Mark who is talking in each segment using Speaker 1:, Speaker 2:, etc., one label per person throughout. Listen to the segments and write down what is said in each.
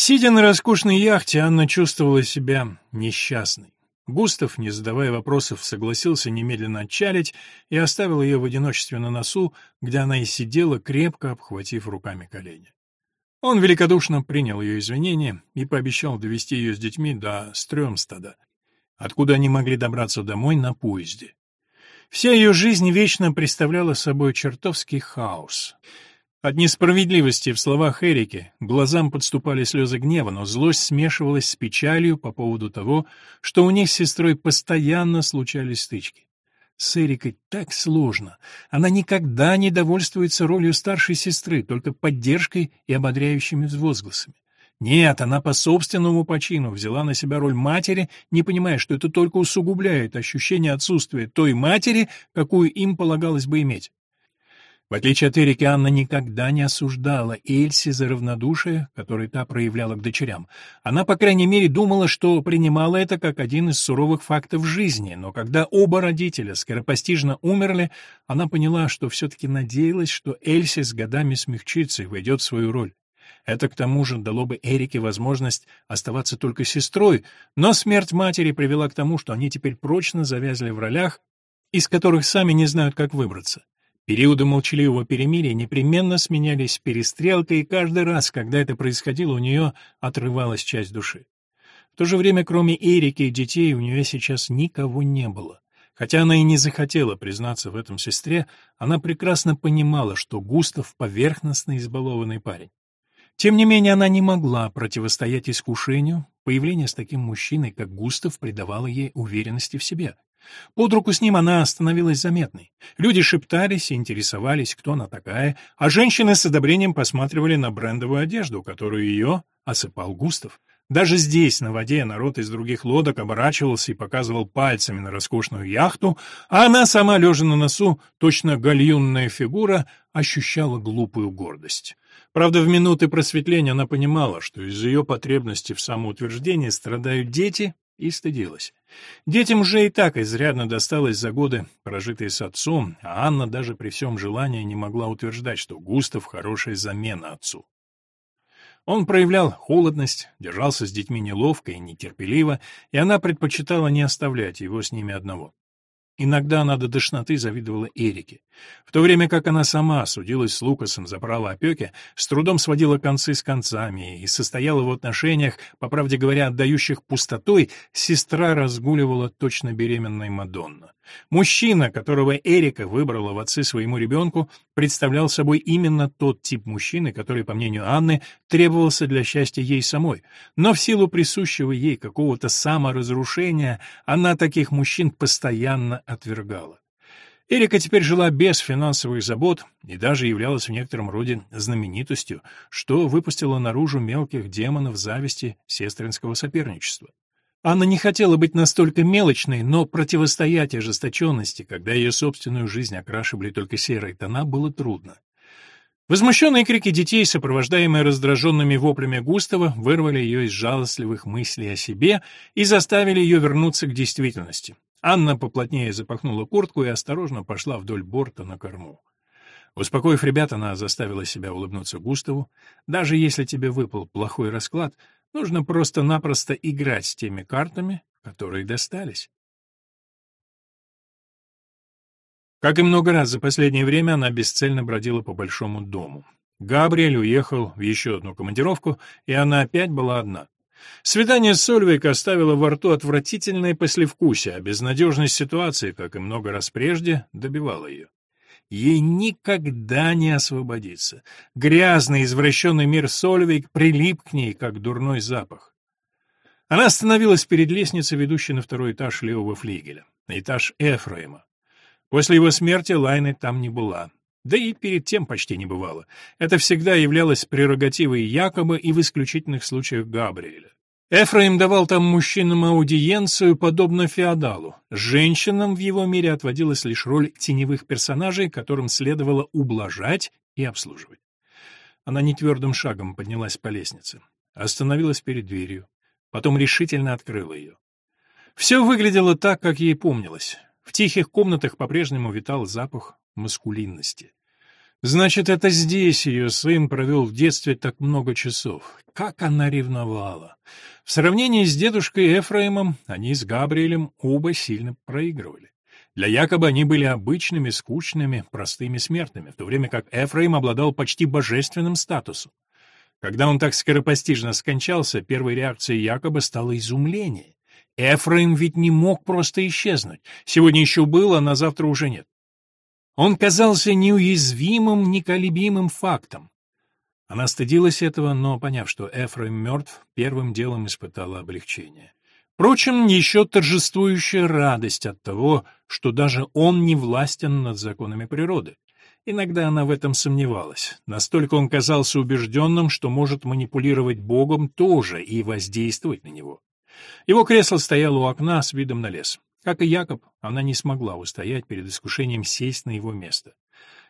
Speaker 1: Сидя на роскошной яхте, Анна чувствовала себя несчастной. Густав, не задавая вопросов, согласился немедленно отчалить и оставил ее в одиночестве на носу, где она и сидела, крепко обхватив руками колени. Он великодушно принял ее извинения и пообещал довести ее с детьми до Стрёмстада, откуда они могли добраться домой на поезде. Вся ее жизнь вечно представляла собой чертовский хаос — от несправедливости в словах Эрики глазам подступали слезы гнева, но злость смешивалась с печалью по поводу того, что у них с сестрой постоянно случались стычки. С Эрикой так сложно. Она никогда не довольствуется ролью старшей сестры, только поддержкой и ободряющими возгласами. Нет, она по собственному почину взяла на себя роль матери, не понимая, что это только усугубляет ощущение отсутствия той матери, какую им полагалось бы иметь. В отличие от Эрики, Анна никогда не осуждала Эльси за равнодушие, которое та проявляла к дочерям. Она, по крайней мере, думала, что принимала это как один из суровых фактов жизни, но когда оба родителя скоропостижно умерли, она поняла, что все-таки надеялась, что Эльси с годами смягчится и войдет в свою роль. Это, к тому же, дало бы Эрике возможность оставаться только сестрой, но смерть матери привела к тому, что они теперь прочно завязли в ролях, из которых сами не знают, как выбраться. Периоды молчаливого перемирия непременно сменялись перестрелкой, и каждый раз, когда это происходило, у нее отрывалась часть души. В то же время, кроме Эрики и детей, у нее сейчас никого не было. Хотя она и не захотела признаться в этом сестре, она прекрасно понимала, что Густав — поверхностно избалованный парень. Тем не менее, она не могла противостоять искушению, появление с таким мужчиной, как Густав, придавало ей уверенности в себе — под руку с ним она становилась заметной. Люди шептались и интересовались, кто она такая, а женщины с одобрением посматривали на брендовую одежду, которую ее осыпал Густав. Даже здесь, на воде, народ из других лодок оборачивался и показывал пальцами на роскошную яхту, а она сама, лежа на носу, точно гальюнная фигура, ощущала глупую гордость. Правда, в минуты просветления она понимала, что из-за ее потребности в самоутверждении страдают дети, и стыдилась. Детям же и так изрядно досталось за годы, прожитые с отцом, а Анна даже при всем желании не могла утверждать, что Густав — хорошая замена отцу. Он проявлял холодность, держался с детьми неловко и нетерпеливо, и она предпочитала не оставлять его с ними одного. Иногда она до тошноты завидовала Эрике. В то время как она сама судилась с Лукасом за право опеки, с трудом сводила концы с концами и состояла в отношениях, по правде говоря, отдающих пустотой, сестра разгуливала точно беременная Мадонна. Мужчина, которого Эрика выбрала в отцы своему ребенку, представлял собой именно тот тип мужчины, который, по мнению Анны, требовался для счастья ей самой. Но в силу присущего ей какого-то саморазрушения она таких мужчин постоянно отвергала. Эрика теперь жила без финансовых забот и даже являлась в некотором роде знаменитостью, что выпустило наружу мелких демонов зависти сестринского соперничества. Анна не хотела быть настолько мелочной, но противостоять ожесточенности, когда ее собственную жизнь окрашивали только серые тона, было трудно. Возмущенные крики детей, сопровождаемые раздраженными воплями Густава, вырвали ее из жалостливых мыслей о себе и заставили ее вернуться к действительности. Анна поплотнее запахнула куртку и осторожно пошла вдоль борта на корму. Успокоив ребят, она заставила себя улыбнуться Густаву. «Даже если тебе выпал плохой расклад, Нужно просто-напросто играть с теми картами, которые достались. Как и много раз за последнее время, она бесцельно бродила по большому дому. Габриэль уехал в еще одну командировку, и она опять была одна. Свидание с Сольвейк оставило во рту отвратительное послевкусие, а безнадежность ситуации, как и много раз прежде, добивала ее. Ей никогда не освободиться. Грязный, извращенный мир Сольвейк прилип к ней, как дурной запах. Она остановилась перед лестницей, ведущей на второй этаж левого флигеля, на этаж Эфраима. После его смерти Лайны там не была. Да и перед тем почти не бывало. Это всегда являлось прерогативой якобы и в исключительных случаях Габриэля. Эфраим давал там мужчинам аудиенцию, подобно феодалу. Женщинам в его мире отводилась лишь роль теневых персонажей, которым следовало ублажать и обслуживать. Она нетвердым шагом поднялась по лестнице, остановилась перед дверью, потом решительно открыла ее. Все выглядело так, как ей помнилось. В тихих комнатах по-прежнему витал запах маскулинности. Значит, это здесь ее сын провел в детстве так много часов. Как она ревновала! В сравнении с дедушкой Эфраимом они с Габриэлем оба сильно проигрывали. Для Якоба они были обычными, скучными, простыми смертными, в то время как Эфраим обладал почти божественным статусом. Когда он так скоропостижно скончался, первой реакцией Якоба стало изумление. Эфраим ведь не мог просто исчезнуть. Сегодня еще был, а на завтра уже нет. Он казался неуязвимым, неколебимым фактом. Она стыдилась этого, но, поняв, что Эфраим мертв, первым делом испытала облегчение. Впрочем, еще торжествующая радость от того, что даже он не властен над законами природы. Иногда она в этом сомневалась. Настолько он казался убежденным, что может манипулировать Богом тоже и воздействовать на него. Его кресло стояло у окна с видом на лес. Как и Якоб, она не смогла устоять перед искушением сесть на его место.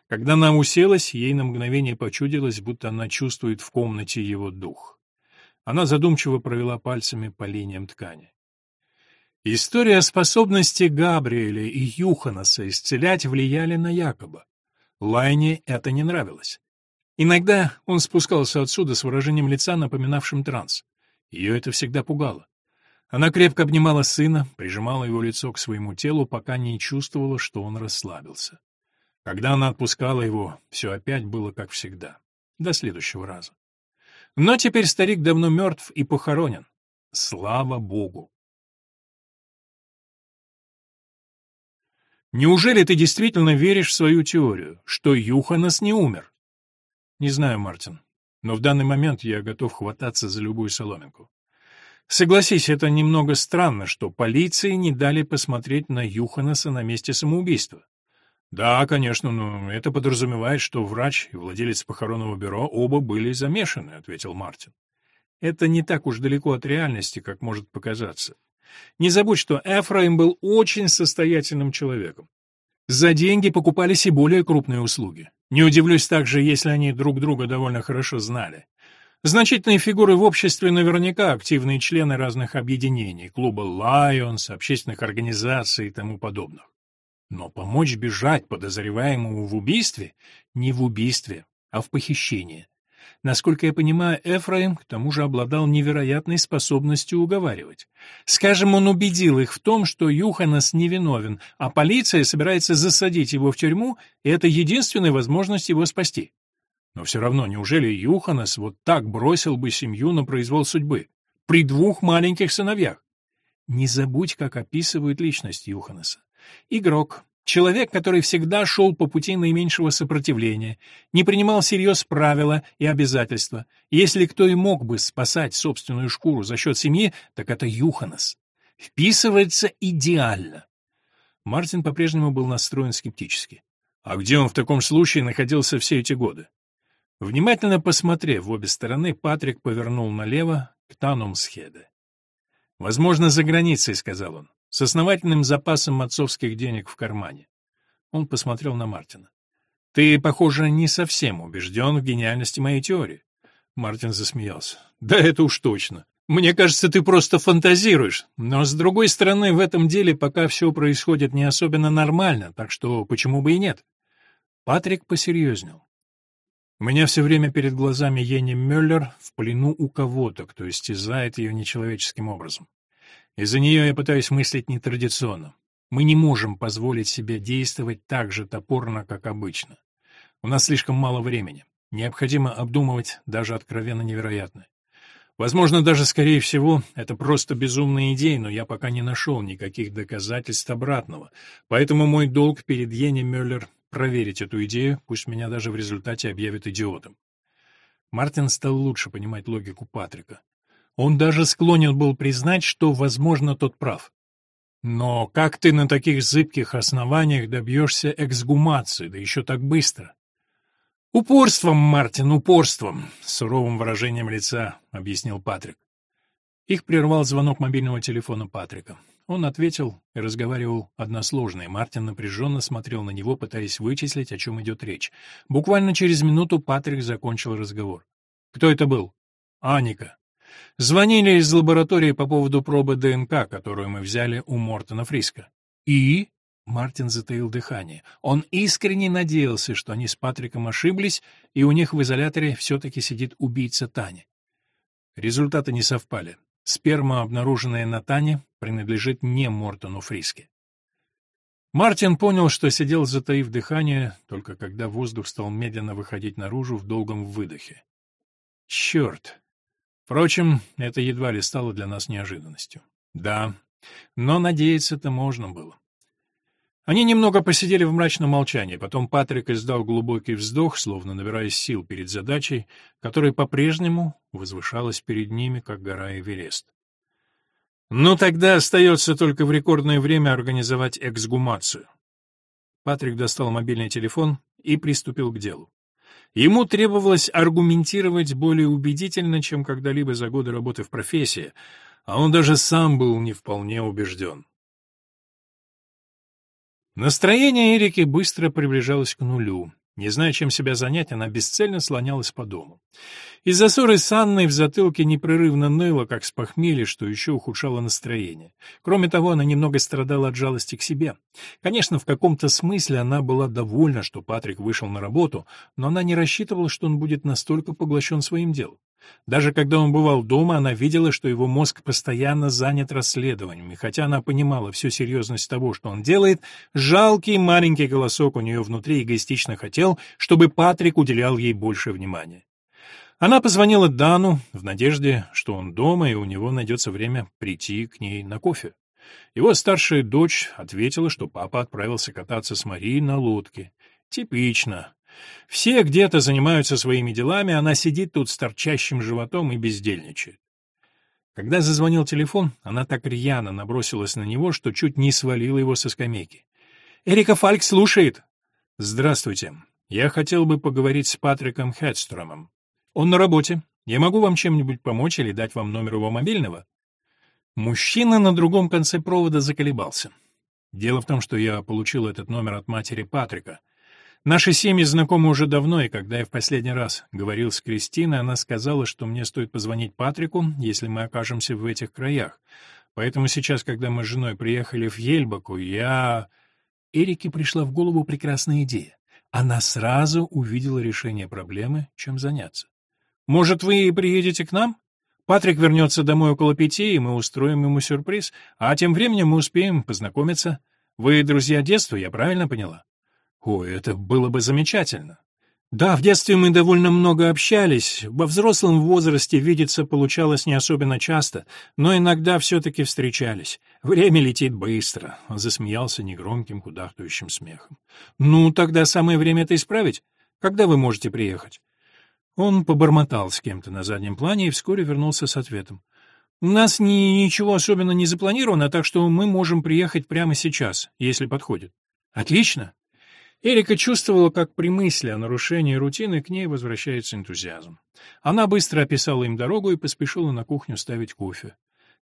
Speaker 1: Когда она уселась, ей на мгновение почудилось, будто она чувствует в комнате его дух. Она задумчиво провела пальцами по линиям ткани. История о способности Габриэля и Юханаса исцелять влияли на Якоба. Лайне это не нравилось. Иногда он спускался отсюда с выражением лица, напоминавшим транс. Ее это всегда пугало. Она крепко обнимала сына, прижимала его лицо к своему телу, пока не чувствовала, что он расслабился. Когда она отпускала его, все опять было как всегда. До следующего раза. Но теперь старик давно мертв и похоронен. Слава Богу! Неужели ты действительно веришь в свою теорию, что Юханас не умер? Не знаю, Мартин, но в данный момент я готов хвататься за любую соломинку. Согласись, это немного странно, что полиции не дали посмотреть на Юханаса на месте самоубийства. Да, конечно, но это подразумевает, что врач и владелец похоронного бюро оба были замешаны, ответил Мартин. Это не так уж далеко от реальности, как может показаться. Не забудь, что Эфраим был очень состоятельным человеком. За деньги покупались и более крупные услуги. Не удивлюсь также, если они друг друга довольно хорошо знали. Значительные фигуры в обществе наверняка активные члены разных объединений, клуба «Лайонс», общественных организаций и тому подобных. Но помочь бежать подозреваемому в убийстве не в убийстве, а в похищении. Насколько я понимаю, Эфраим к тому же обладал невероятной способностью уговаривать. Скажем, он убедил их в том, что Юханас невиновен, а полиция собирается засадить его в тюрьму, и это единственная возможность его спасти. Но все равно, неужели Юханас вот так бросил бы семью на произвол судьбы? При двух маленьких сыновьях? Не забудь, как описывают личность Юханаса. Игрок, человек, который всегда шел по пути наименьшего сопротивления, не принимал всерьез правила и обязательства. Если кто и мог бы спасать собственную шкуру за счет семьи, так это Юханас. Вписывается идеально. Мартин по-прежнему был настроен скептически. А где он в таком случае находился все эти годы? Внимательно посмотрев в обе стороны, Патрик повернул налево к Танумсхеде. «Возможно, за границей», — сказал он, — «с основательным запасом отцовских денег в кармане». Он посмотрел на Мартина. «Ты, похоже, не совсем убежден в гениальности моей теории». Мартин засмеялся. «Да это уж точно. Мне кажется, ты просто фантазируешь. Но, с другой стороны, в этом деле пока все происходит не особенно нормально, так что почему бы и нет?» Патрик посерьезнел. У меня все время перед глазами Йенни Мюллер в плену у кого-то, кто истязает ее нечеловеческим образом. Из-за нее я пытаюсь мыслить нетрадиционно. Мы не можем позволить себе действовать так же топорно, как обычно. У нас слишком мало времени. Необходимо обдумывать даже откровенно невероятное. Возможно, даже, скорее всего, это просто безумная идея, но я пока не нашел никаких доказательств обратного. Поэтому мой долг перед Йенни Мюллер проверить эту идею, пусть меня даже в результате объявят идиотом. Мартин стал лучше понимать логику Патрика. Он даже склонен был признать, что, возможно, тот прав. Но как ты на таких зыбких основаниях добьешься эксгумации, да еще так быстро? Упорством, Мартин, упорством, суровым выражением лица, объяснил Патрик. Их прервал звонок мобильного телефона Патрика. Он ответил и разговаривал односложно, и Мартин напряженно смотрел на него, пытаясь вычислить, о чем идет речь. Буквально через минуту Патрик закончил разговор. «Кто это был?» «Аника». «Звонили из лаборатории по поводу пробы ДНК, которую мы взяли у Мортона Фриска». «И?» Мартин затаил дыхание. Он искренне надеялся, что они с Патриком ошиблись, и у них в изоляторе все-таки сидит убийца Тани. Результаты не совпали. Сперма, обнаруженная на Тане, принадлежит не Мортону Фриске. Мартин понял, что сидел, затаив дыхание, только когда воздух стал медленно выходить наружу в долгом выдохе. Черт! Впрочем, это едва ли стало для нас неожиданностью. Да, но надеяться-то можно было. Они немного посидели в мрачном молчании, потом Патрик издал глубокий вздох, словно набираясь сил перед задачей, которая по-прежнему возвышалась перед ними, как гора Эверест. «Ну, тогда остается только в рекордное время организовать эксгумацию». Патрик достал мобильный телефон и приступил к делу. Ему требовалось аргументировать более убедительно, чем когда-либо за годы работы в профессии, а он даже сам был не вполне убежден. Настроение Эрики быстро приближалось к нулю. Не зная, чем себя занять, она бесцельно слонялась по дому. Из-за ссоры с Анной в затылке непрерывно ныло, как с похмелья, что еще ухудшало настроение. Кроме того, она немного страдала от жалости к себе. Конечно, в каком-то смысле она была довольна, что Патрик вышел на работу, но она не рассчитывала, что он будет настолько поглощен своим делом. Даже когда он бывал дома, она видела, что его мозг постоянно занят расследованиями, хотя она понимала всю серьезность того, что он делает, жалкий маленький голосок у нее внутри эгоистично хотел, чтобы Патрик уделял ей больше внимания. Она позвонила Дану в надежде, что он дома и у него найдется время прийти к ней на кофе. Его старшая дочь ответила, что папа отправился кататься с Марией на лодке. Типично. Все где-то занимаются своими делами, она сидит тут с торчащим животом и бездельничает. Когда зазвонил телефон, она так рьяно набросилась на него, что чуть не свалила его со скамейки. «Эрика Фальк слушает!» «Здравствуйте. Я хотел бы поговорить с Патриком Хедстромом. Он на работе. Я могу вам чем-нибудь помочь или дать вам номер его мобильного?» Мужчина на другом конце провода заколебался. Дело в том, что я получил этот номер от матери Патрика. Наши семьи знакомы уже давно, и когда я в последний раз говорил с Кристиной, она сказала, что мне стоит позвонить Патрику, если мы окажемся в этих краях. Поэтому сейчас, когда мы с женой приехали в Ельбаку, я... Эрике пришла в голову прекрасная идея. Она сразу увидела решение проблемы, чем заняться. «Может, вы приедете к нам? Патрик вернется домой около пяти, и мы устроим ему сюрприз, а тем временем мы успеем познакомиться. Вы друзья детства, я правильно поняла?» О, это было бы замечательно. Да, в детстве мы довольно много общались. Во взрослом возрасте видеться получалось не особенно часто, но иногда все-таки встречались. Время летит быстро. Он засмеялся негромким, кудахтающим смехом. Ну, тогда самое время это исправить. Когда вы можете приехать? Он побормотал с кем-то на заднем плане и вскоре вернулся с ответом. У нас ни, ничего особенно не запланировано, так что мы можем приехать прямо сейчас, если подходит. Отлично. Эрика чувствовала, как при мысли о нарушении рутины к ней возвращается энтузиазм. Она быстро описала им дорогу и поспешила на кухню ставить кофе.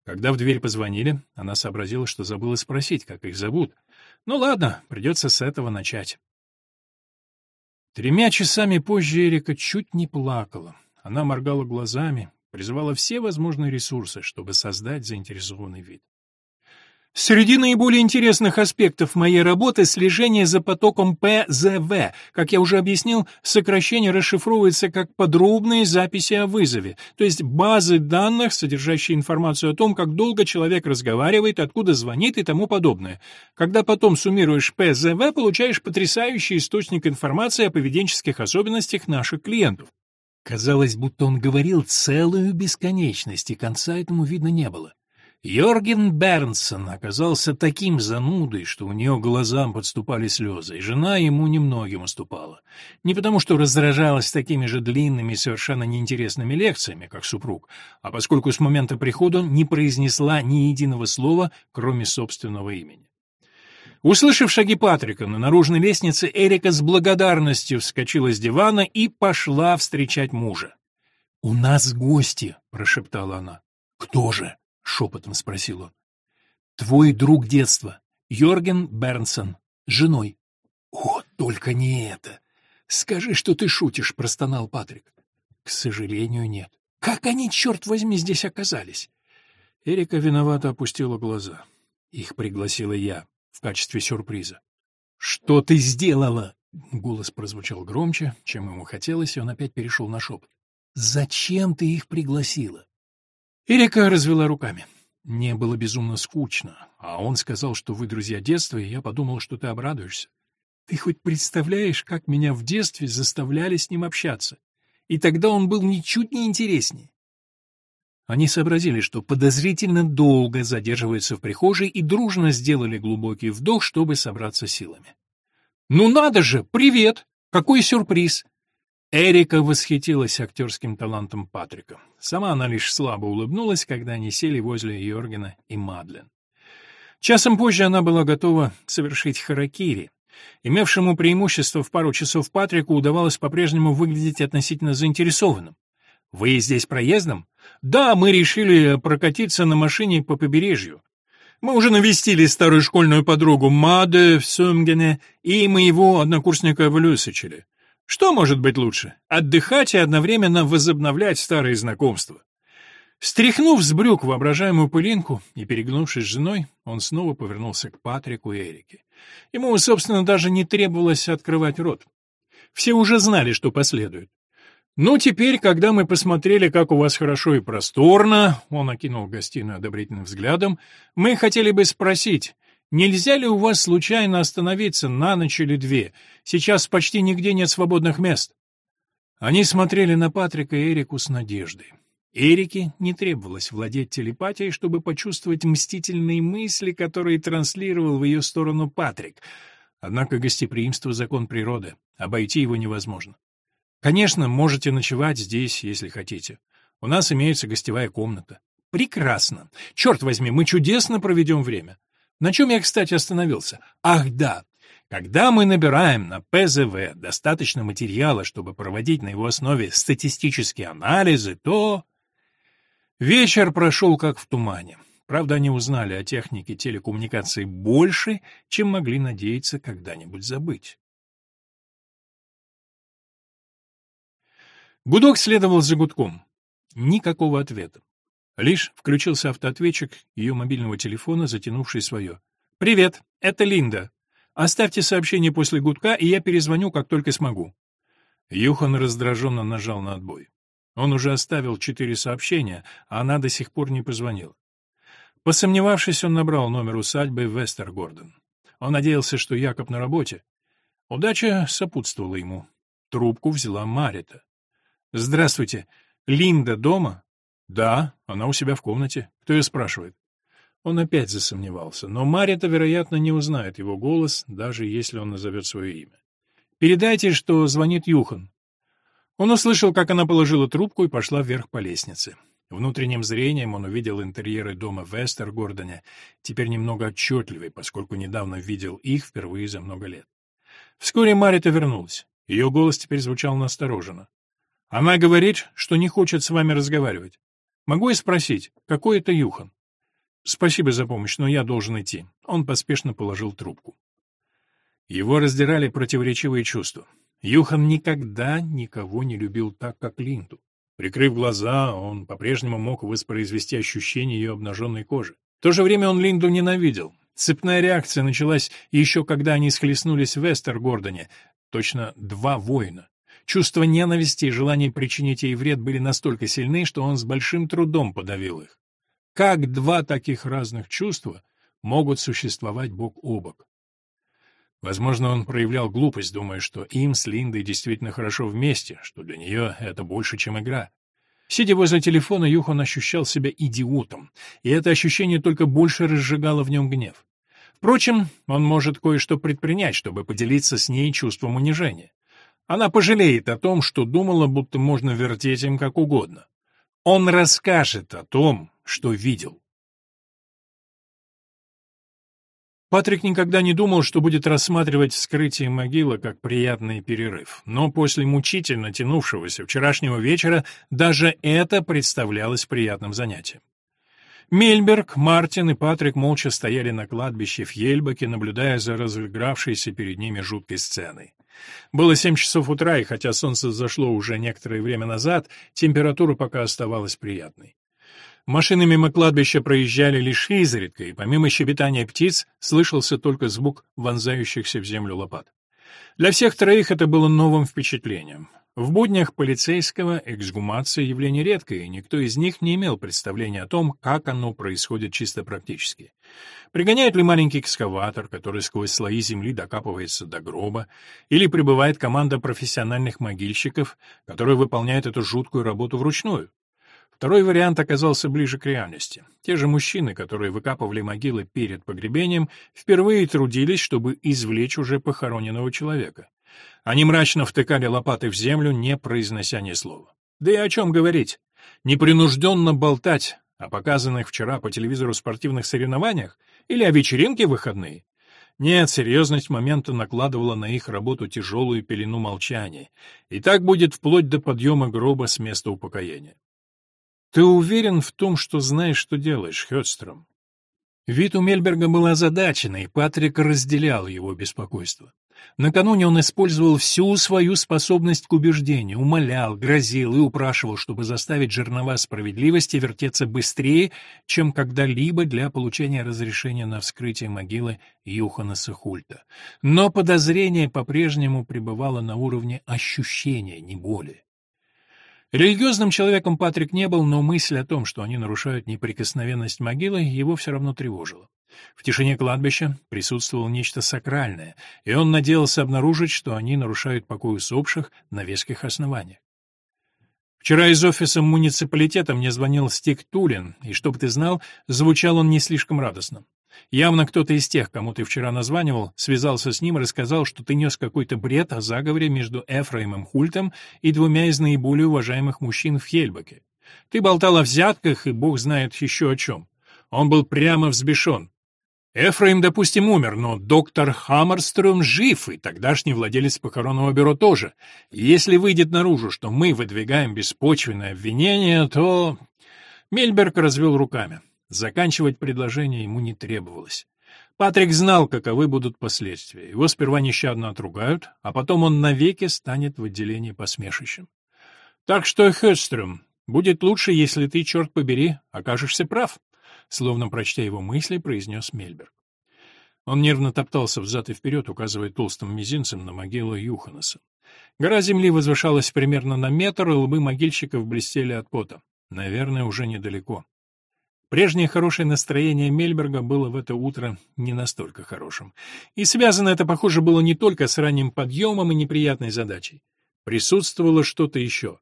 Speaker 1: Когда в дверь позвонили, она сообразила, что забыла спросить, как их зовут. Ну ладно, придется с этого начать. Тремя часами позже Эрика чуть не плакала. Она моргала глазами, призывала все возможные ресурсы, чтобы создать заинтересованный вид. Среди наиболее интересных аспектов моей работы слежение за потоком ПЗВ. Как я уже объяснил, сокращение расшифровывается как подробные записи о вызове, то есть базы данных, содержащие информацию о том, как долго человек разговаривает, откуда звонит и тому подобное. Когда потом суммируешь ПЗВ, получаешь потрясающий источник информации о поведенческих особенностях наших клиентов. Казалось, будто он говорил целую бесконечность, и конца этому видно не было. Йорген Бернсон оказался таким занудой, что у нее глазам подступали слезы, и жена ему немногим уступала. Не потому, что раздражалась такими же длинными и совершенно неинтересными лекциями, как супруг, а поскольку с момента прихода не произнесла ни единого слова, кроме собственного имени. Услышав шаги Патрика на наружной лестнице, Эрика с благодарностью вскочила с дивана и пошла встречать мужа. «У нас гости», — прошептала она. «Кто же?» — шепотом спросил он. «Твой друг детства, Йорген Бернсон, с женой». «О, только не это! Скажи, что ты шутишь», — простонал Патрик. «К сожалению, нет. Как они, черт возьми, здесь оказались?» Эрика виновато опустила глаза. «Их пригласила я. в качестве сюрприза. «Что ты сделала?» Голос прозвучал громче, чем ему хотелось, и он опять перешел на шепот. «Зачем ты их пригласила?» Эрика развела руками. Мне было безумно скучно, а он сказал, что вы друзья детства, и я подумал, что ты обрадуешься. Ты хоть представляешь, как меня в детстве заставляли с ним общаться? И тогда он был ничуть не интереснее. Они сообразили, что подозрительно долго задерживаются в прихожей, и дружно сделали глубокий вдох, чтобы собраться силами. «Ну надо же! Привет! Какой сюрприз!» Эрика восхитилась актерским талантом Патрика. Сама она лишь слабо улыбнулась, когда они сели возле Йоргена и Мадлен. Часом позже она была готова совершить харакири. Имевшему преимущество в пару часов Патрику удавалось по-прежнему выглядеть относительно заинтересованным. «Вы здесь проездом?» «Да, мы решили прокатиться на машине по побережью. Мы уже навестили старую школьную подругу Маде в Сумгене и моего однокурсника в Люсичеле. Что может быть лучше? Отдыхать и одновременно возобновлять старые знакомства. Стряхнув с брюк воображаемую пылинку и перегнувшись с женой, он снова повернулся к Патрику и Эрике. Ему, собственно, даже не требовалось открывать рот. Все уже знали, что последует. «Ну, теперь, когда мы посмотрели, как у вас хорошо и просторно», — он окинул гостиную одобрительным взглядом, — «мы хотели бы спросить, Нельзя ли у вас случайно остановиться на ночь или две? Сейчас почти нигде нет свободных мест. Они смотрели на Патрика и Эрику с надеждой. Эрике не требовалось владеть телепатией, чтобы почувствовать мстительные мысли, которые транслировал в ее сторону Патрик. Однако гостеприимство — закон природы. Обойти его невозможно. Конечно, можете ночевать здесь, если хотите. У нас имеется гостевая комната. Прекрасно. Черт возьми, мы чудесно проведем время. На чем я, кстати, остановился? Ах, да. Когда мы набираем на ПЗВ достаточно материала, чтобы проводить на его основе статистические анализы, то... Вечер прошел как в тумане. Правда, они узнали о технике телекоммуникации больше, чем могли надеяться когда-нибудь забыть. Гудок следовал за гудком. Никакого ответа. Лишь включился автоответчик ее мобильного телефона, затянувший свое. «Привет, это Линда. Оставьте сообщение после гудка, и я перезвоню, как только смогу». Юхан раздраженно нажал на отбой. Он уже оставил четыре сообщения, а она до сих пор не позвонила. Посомневавшись, он набрал номер усадьбы Вестергорден. Он надеялся, что Якоб на работе. Удача сопутствовала ему. Трубку взяла Марита. «Здравствуйте. Линда дома?» «Да, она у себя в комнате. Кто ее спрашивает?» Он опять засомневался, но Марита, вероятно, не узнает его голос, даже если он назовет свое имя. «Передайте, что звонит Юхан». Он услышал, как она положила трубку и пошла вверх по лестнице. Внутренним зрением он увидел интерьеры дома в Эстергордоне, теперь немного отчетливый, поскольку недавно видел их впервые за много лет. Вскоре Марита вернулась. Ее голос теперь звучал настороженно. «Она говорит, что не хочет с вами разговаривать. Могу я спросить, какой это Юхан? Спасибо за помощь, но я должен идти. Он поспешно положил трубку. Его раздирали противоречивые чувства. Юхан никогда никого не любил так, как Линду. Прикрыв глаза, он по-прежнему мог воспроизвести ощущение ее обнаженной кожи. В то же время он Линду ненавидел. Цепная реакция началась еще когда они схлестнулись в Эстергордоне, точно два воина. Чувство ненависти и желание причинить ей вред были настолько сильны, что он с большим трудом подавил их. Как два таких разных чувства могут существовать бок о бок? Возможно, он проявлял глупость, думая, что им с Линдой действительно хорошо вместе, что для нее это больше, чем игра. Сидя возле телефона, Юхан ощущал себя идиотом, и это ощущение только больше разжигало в нем гнев. Впрочем, он может кое-что предпринять, чтобы поделиться с ней чувством унижения. Она пожалеет о том, что думала, будто можно вертеть им как угодно. Он расскажет о том, что видел. Патрик никогда не думал, что будет рассматривать вскрытие могилы как приятный перерыв, но после мучительно тянувшегося вчерашнего вечера даже это представлялось приятным занятием. Мельберг, Мартин и Патрик молча стояли на кладбище в Ельбаке, наблюдая за разыгравшейся перед ними жуткой сценой. Было семь часов утра, и хотя солнце зашло уже некоторое время назад, температура пока оставалась приятной. Машины мимо кладбища проезжали лишь изредка, и помимо щебетания птиц слышался только звук вонзающихся в землю лопат. Для всех троих это было новым впечатлением. В буднях полицейского эксгумация явление редкое, и никто из них не имел представления о том, как оно происходит чисто практически. Пригоняет ли маленький экскаватор, который сквозь слои земли докапывается до гроба, или прибывает команда профессиональных могильщиков, которые выполняют эту жуткую работу вручную? Второй вариант оказался ближе к реальности. Те же мужчины, которые выкапывали могилы перед погребением, впервые трудились, чтобы извлечь уже похороненного человека. Они мрачно втыкали лопаты в землю, не произнося ни слова. Да и о чем говорить? Непринужденно болтать о показанных вчера по телевизору спортивных соревнованиях или о вечеринке в выходные? Нет, серьезность момента накладывала на их работу тяжелую пелену молчания. И так будет вплоть до подъема гроба с места упокоения. «Ты уверен в том, что знаешь, что делаешь, Хёдстром?» Вид у Мельберга был озадаченный, и Патрик разделял его беспокойство. Накануне он использовал всю свою способность к убеждению, умолял, грозил и упрашивал, чтобы заставить жернова справедливости вертеться быстрее, чем когда-либо для получения разрешения на вскрытие могилы Юханаса Хульта. Но подозрение по-прежнему пребывало на уровне ощущения, не более. Религиозным человеком Патрик не был, но мысль о том, что они нарушают неприкосновенность могилы, его все равно тревожила. В тишине кладбища присутствовало нечто сакральное, и он надеялся обнаружить, что они нарушают покой усопших на веских основаниях. Вчера из офиса муниципалитета мне звонил Стик Тулин, и, чтоб ты знал, звучал он не слишком радостно. Явно кто-то из тех, кому ты вчера названивал, связался с ним и рассказал, что ты нес какой-то бред о заговоре между Эфраимом Хультом и двумя из наиболее уважаемых мужчин в Хельбаке. Ты болтал о взятках и бог знает еще о чем. Он был прямо взбешен. Эфраим, допустим, умер, но доктор Хаммерстрöm жив, и тогдашний владелец похоронного бюро тоже. Если выйдет наружу, что мы выдвигаем беспочвенное обвинение, то... Мельберг развел руками. Заканчивать предложение ему не требовалось. Патрик знал, каковы будут последствия. Его сперва нещадно отругают, а потом он навеки станет в отделении посмешищем. Так что, Хедстрöm, будет лучше, если ты, черт побери, окажешься прав, словно прочтя его мысли, произнес Мельберг. Он нервно топтался взад и вперед, указывая толстым мизинцем на могилу Юханаса. Гора земли возвышалась примерно на метр, и лбы могильщиков блестели от пота. Наверное, уже недалеко. Прежнее хорошее настроение Мельберга было в это утро не настолько хорошим. И связано это, похоже, было не только с ранним подъемом и неприятной задачей. Присутствовало что-то еще.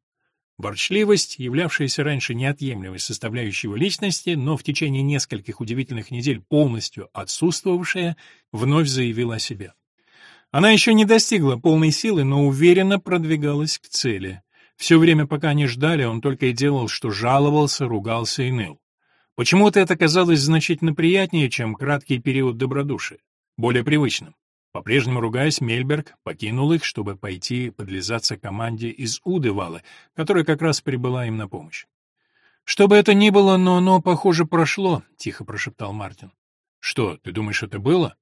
Speaker 1: Ворчливость, являвшаяся раньше неотъемлемой составляющей его личности, но в течение нескольких удивительных недель полностью отсутствовавшая, вновь заявила о себе. Она еще не достигла полной силы, но уверенно продвигалась к цели. Все время, пока они ждали, он только и делал, что жаловался, ругался и ныл. Почему-то это казалось значительно приятнее, чем краткий период добродушия, более привычным. По-прежнему ругаясь, Мельберг покинул их, чтобы пойти подлизаться команде из Удывала, которая как раз прибыла им на помощь. «Что бы это ни было, но оно, похоже, прошло», — тихо прошептал Мартин. «Что, ты думаешь, это было?»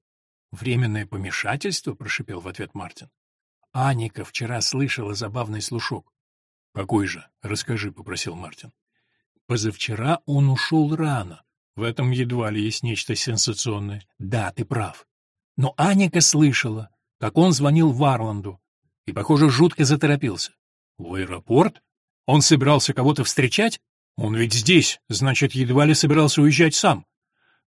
Speaker 1: «Временное помешательство?» — прошепел в ответ Мартин. Аника вчера слышала забавный слушок. «Какой же? Расскажи», — попросил Мартин. Позавчера он ушел рано. В этом едва ли есть нечто сенсационное. Да, ты прав. Но Аника слышала, как он звонил Варланду, и, похоже, жутко заторопился. В аэропорт? Он собирался кого-то встречать? Он ведь здесь, значит, едва ли собирался уезжать сам.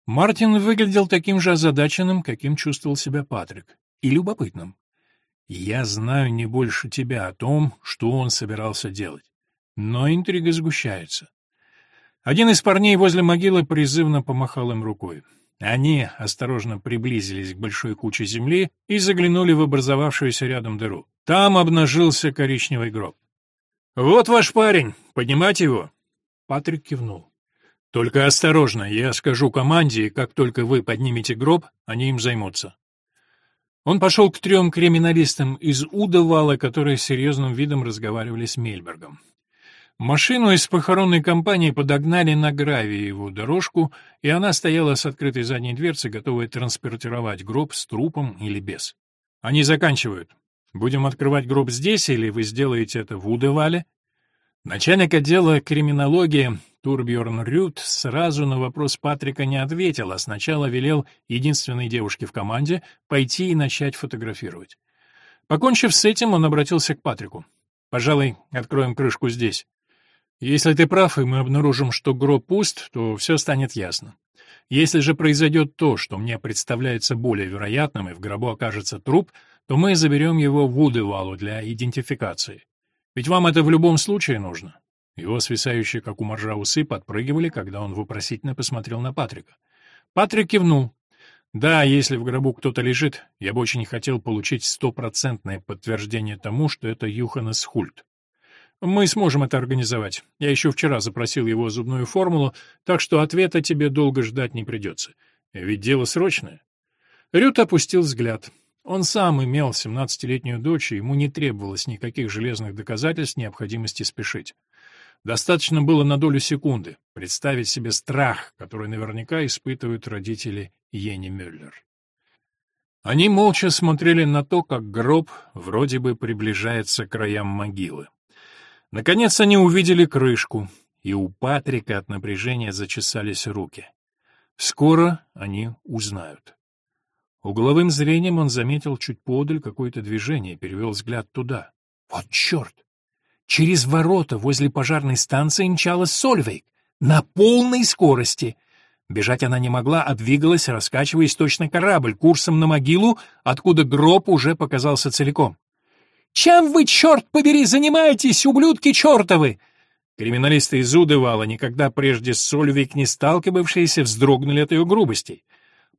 Speaker 1: Мартин выглядел таким же озадаченным, каким чувствовал себя Патрик, и любопытным. Я знаю не больше тебя о том, что он собирался делать. Но интрига сгущается. Один из парней возле могилы призывно помахал им рукой. Они осторожно приблизились к большой куче земли и заглянули в образовавшуюся рядом дыру. Там обнажился коричневый гроб. «Вот ваш парень, поднимать его!» Патрик кивнул. «Только осторожно, я скажу команде, и как только вы поднимете гроб, они им займутся». Он пошел к трем криминалистам из Удовала, которые серьезным видом разговаривали с Мельбергом. Машину из похоронной компании подогнали на гравиевую дорожку, и она стояла с открытой задней дверцей, готовая транспортировать гроб с трупом или без. Они заканчивают. Будем открывать гроб здесь, или вы сделаете это в Удевале? Начальник отдела криминологии Турбьорн Рют сразу на вопрос Патрика не ответил, а сначала велел единственной девушке в команде пойти и начать фотографировать. Покончив с этим, он обратился к Патрику. «Пожалуй, откроем крышку здесь. Если ты прав, и мы обнаружим, что гроб пуст, то все станет ясно. Если же произойдет то, что мне представляется более вероятным, и в гробу окажется труп, то мы заберем его в Удывалу для идентификации. Ведь вам это в любом случае нужно». Его свисающие, как у моржа, усы подпрыгивали, когда он вопросительно посмотрел на Патрика. Патрик кивнул. «Да, если в гробу кто-то лежит, я бы очень хотел получить стопроцентное подтверждение тому, что это Юханес Хульт. Мы сможем это организовать. Я еще вчера запросил его зубную формулу, так что ответа тебе долго ждать не придется. Ведь дело срочное». Рют опустил взгляд. Он сам имел семнадцатилетнюю дочь, и ему не требовалось никаких железных доказательств необходимости спешить. Достаточно было на долю секунды представить себе страх, который наверняка испытывают родители Йенни Мюллер. Они молча смотрели на то, как гроб вроде бы приближается к краям могилы. Наконец они увидели крышку, и у Патрика от напряжения зачесались руки. Скоро они узнают. Угловым зрением он заметил чуть подаль какое-то движение и перевел взгляд туда. Вот черт! Через ворота возле пожарной станции мчалась Сольвейк на полной скорости. Бежать она не могла, а двигалась, раскачиваясь точно корабль, курсом на могилу, откуда гроб уже показался целиком. «Чем вы, черт побери, занимаетесь, ублюдки чертовы?» Криминалисты из Удывала, никогда прежде с Сольвейк не сталкивавшиеся, вздрогнули от ее грубостей.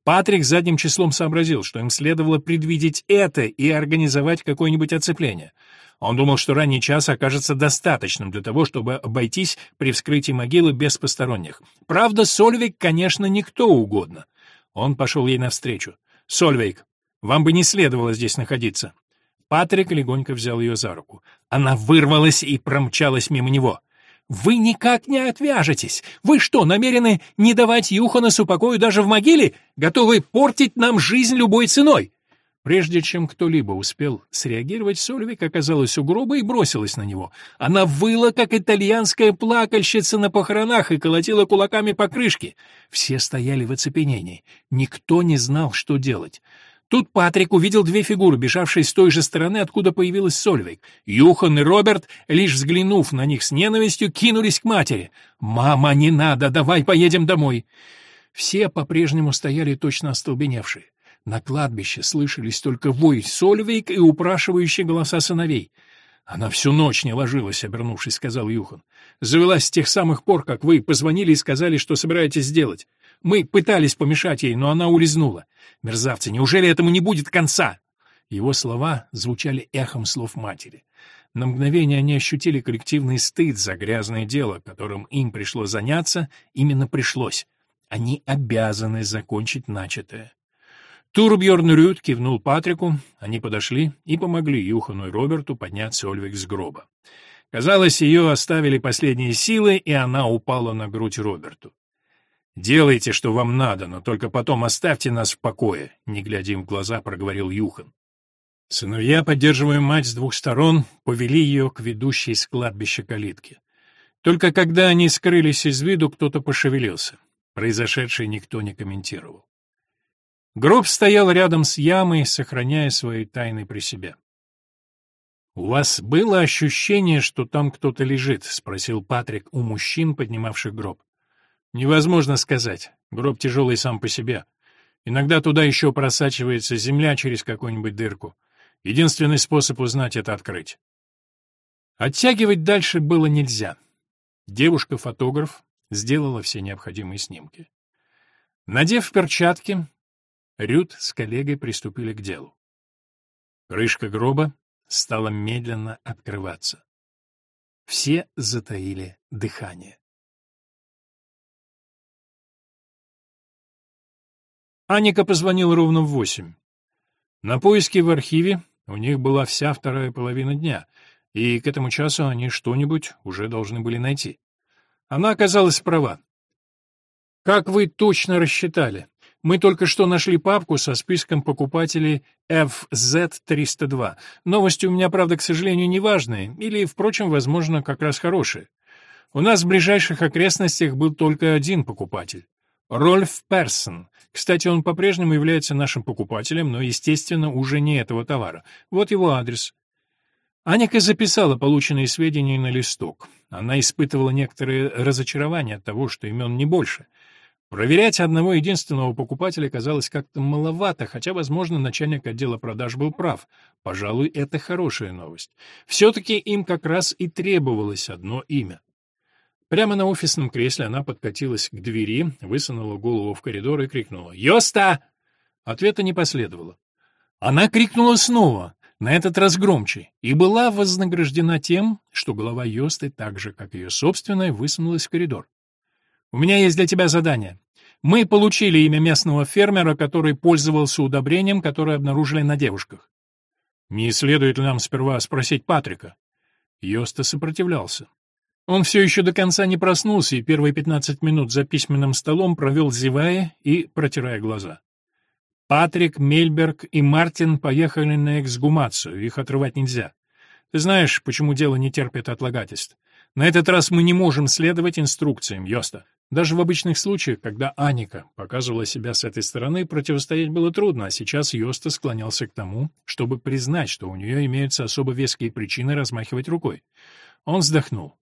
Speaker 1: Патрик задним числом сообразил, что им следовало предвидеть это и организовать какое-нибудь оцепление. Он думал, что ранний час окажется достаточным для того, чтобы обойтись при вскрытии могилы без посторонних. Правда, Сольвейк, конечно, никто угодно. Он пошел ей навстречу. «Сольвейк, вам бы не следовало здесь находиться». Патрик легонько взял ее за руку. Она вырвалась и промчалась мимо него. «Вы никак не отвяжетесь! Вы что, намерены не давать Юханасу покою даже в могиле? Готовы портить нам жизнь любой ценой?» Прежде чем кто-либо успел среагировать, Сольвик оказалась у гроба и бросилась на него. Она выла, как итальянская плакальщица на похоронах, и колотила кулаками по крышке. Все стояли в оцепенении. Никто не знал, что делать. Тут Патрик увидел две фигуры, бежавшие с той же стороны, откуда появилась Сольвейк. Юхан и Роберт, лишь взглянув на них с ненавистью, кинулись к матери. «Мама, не надо, давай поедем домой!» Все по-прежнему стояли точно остолбеневшие. На кладбище слышались только вой Сольвейк и упрашивающие голоса сыновей. «Она всю ночь не ложилась», — обернувшись, сказал Юхан. «Завелась с тех самых пор, как вы позвонили и сказали, что собираетесь сделать. Мы пытались помешать ей, но она улизнула. Мерзавцы, неужели этому не будет конца?» Его слова звучали эхом слов матери. На мгновение они ощутили коллективный стыд за грязное дело, которым им пришлось заняться, именно пришлось. Они обязаны закончить начатое. Турбьерн Рюд кивнул Патрику, они подошли и помогли Юхану и Роберту подняться Ольвик с гроба. Казалось, ее оставили последние силы, и она упала на грудь Роберту. «Делайте, что вам надо, но только потом оставьте нас в покое», — не глядя им в глаза, проговорил Юхан. Сыновья, поддерживая мать с двух сторон, повели ее к ведущей с кладбища калитке. Только когда они скрылись из виду, кто-то пошевелился. Произошедшее никто не комментировал. Гроб стоял рядом с ямой, сохраняя свои тайны при себе. «У вас было ощущение, что там кто-то лежит?» — спросил Патрик у мужчин, поднимавших гроб. «Невозможно сказать. Гроб тяжелый сам по себе. Иногда туда еще просачивается земля через какую-нибудь дырку. Единственный способ узнать — это открыть». Оттягивать дальше было нельзя. Девушка-фотограф сделала все необходимые снимки. Надев перчатки, Рют с коллегой приступили к делу. Крышка гроба стала медленно открываться. Все затаили дыхание. Аника позвонила ровно в восемь. На поиски в архиве у них была вся вторая половина дня, и к этому часу они что-нибудь уже должны были найти. Она оказалась права. «Как вы точно рассчитали?» Мы только что нашли папку со списком покупателей FZ302. Новости у меня, правда, к сожалению, не важные, или, впрочем, возможно, как раз хорошие. У нас в ближайших окрестностях был только один покупатель. Рольф Персон. Кстати, он по-прежнему является нашим покупателем, но, естественно, уже не этого товара. Вот его адрес. Аника записала полученные сведения на листок. Она испытывала некоторое разочарование от того, что имен не больше. Проверять одного единственного покупателя казалось как-то маловато, хотя, возможно, начальник отдела продаж был прав. Пожалуй, это хорошая новость. Все-таки им как раз и требовалось одно имя. Прямо на офисном кресле она подкатилась к двери, высунула голову в коридор и крикнула «Йоста!». Ответа не последовало. Она крикнула снова, на этот раз громче, и была вознаграждена тем, что голова Йосты, так же, как ее собственная, высунулась в коридор. «У меня есть для тебя задание. Мы получили имя местного фермера, который пользовался удобрением, которое обнаружили на девушках. Не следует ли нам сперва спросить Патрика?» Йоста сопротивлялся. Он все еще до конца не проснулся и первые пятнадцать минут за письменным столом провел зевая и протирая глаза. Патрик, Мельберг и Мартин поехали на эксгумацию, их отрывать нельзя. Ты знаешь, почему дело не терпит отлагательств. На этот раз мы не можем следовать инструкциям, Йоста. Даже в обычных случаях, когда Аника показывала себя с этой стороны, противостоять было трудно, а сейчас Йоста склонялся к тому, чтобы признать, что у нее имеются особо веские причины размахивать рукой. Он вздохнул.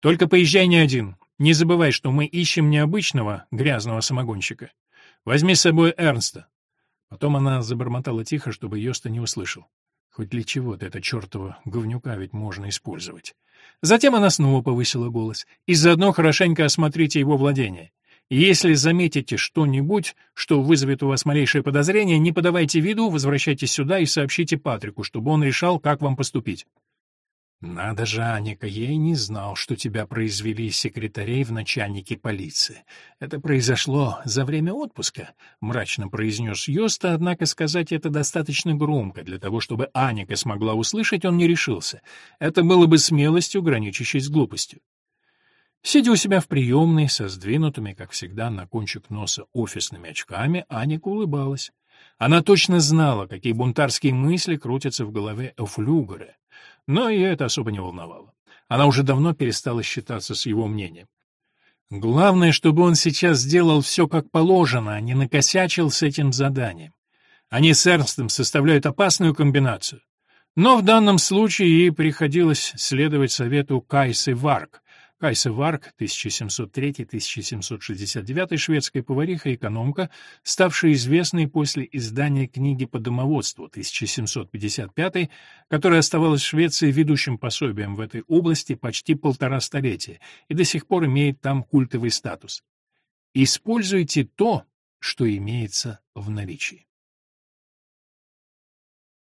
Speaker 1: Только поезжай не один. Не забывай, что мы ищем необычного грязного самогонщика. Возьми с собой Эрнста. Потом она забормотала тихо, чтобы Йоста не услышал. Хоть для чего-то это чертова говнюка ведь можно использовать. Затем она снова повысила голос. «И заодно хорошенько осмотрите его владение. Если заметите что-нибудь, что вызовет у вас малейшее подозрение, не подавайте виду, возвращайтесь сюда и сообщите Патрику, чтобы он решал, как вам поступить». «Надо же, Аника, я и не знал, что тебя произвели секретарей в начальнике полиции. Это произошло за время отпуска», — мрачно произнес Йоста, однако сказать это достаточно громко. Для того, чтобы Аника смогла услышать, он не решился. Это было бы смелостью, граничащей с глупостью. Сидя у себя в приемной, со сдвинутыми, как всегда, на кончик носа офисными очками, Аника улыбалась. Она точно знала, какие бунтарские мысли крутятся в голове Эфлюгера. Но ее это особо не волновало. Она уже давно перестала считаться с его мнением. Главное, чтобы он сейчас сделал все как положено, а не накосячил с этим заданием. Они с Эрнстом составляют опасную комбинацию. Но в данном случае ей приходилось следовать совету Кайсы Варк, Кайса Варк, 1703-1769, шведская повариха и экономка, ставшая известной после издания книги по домоводству 1755, которая оставалась в Швеции ведущим пособием в этой области почти полтора столетия и до сих пор имеет там культовый статус. Используйте то, что имеется в наличии.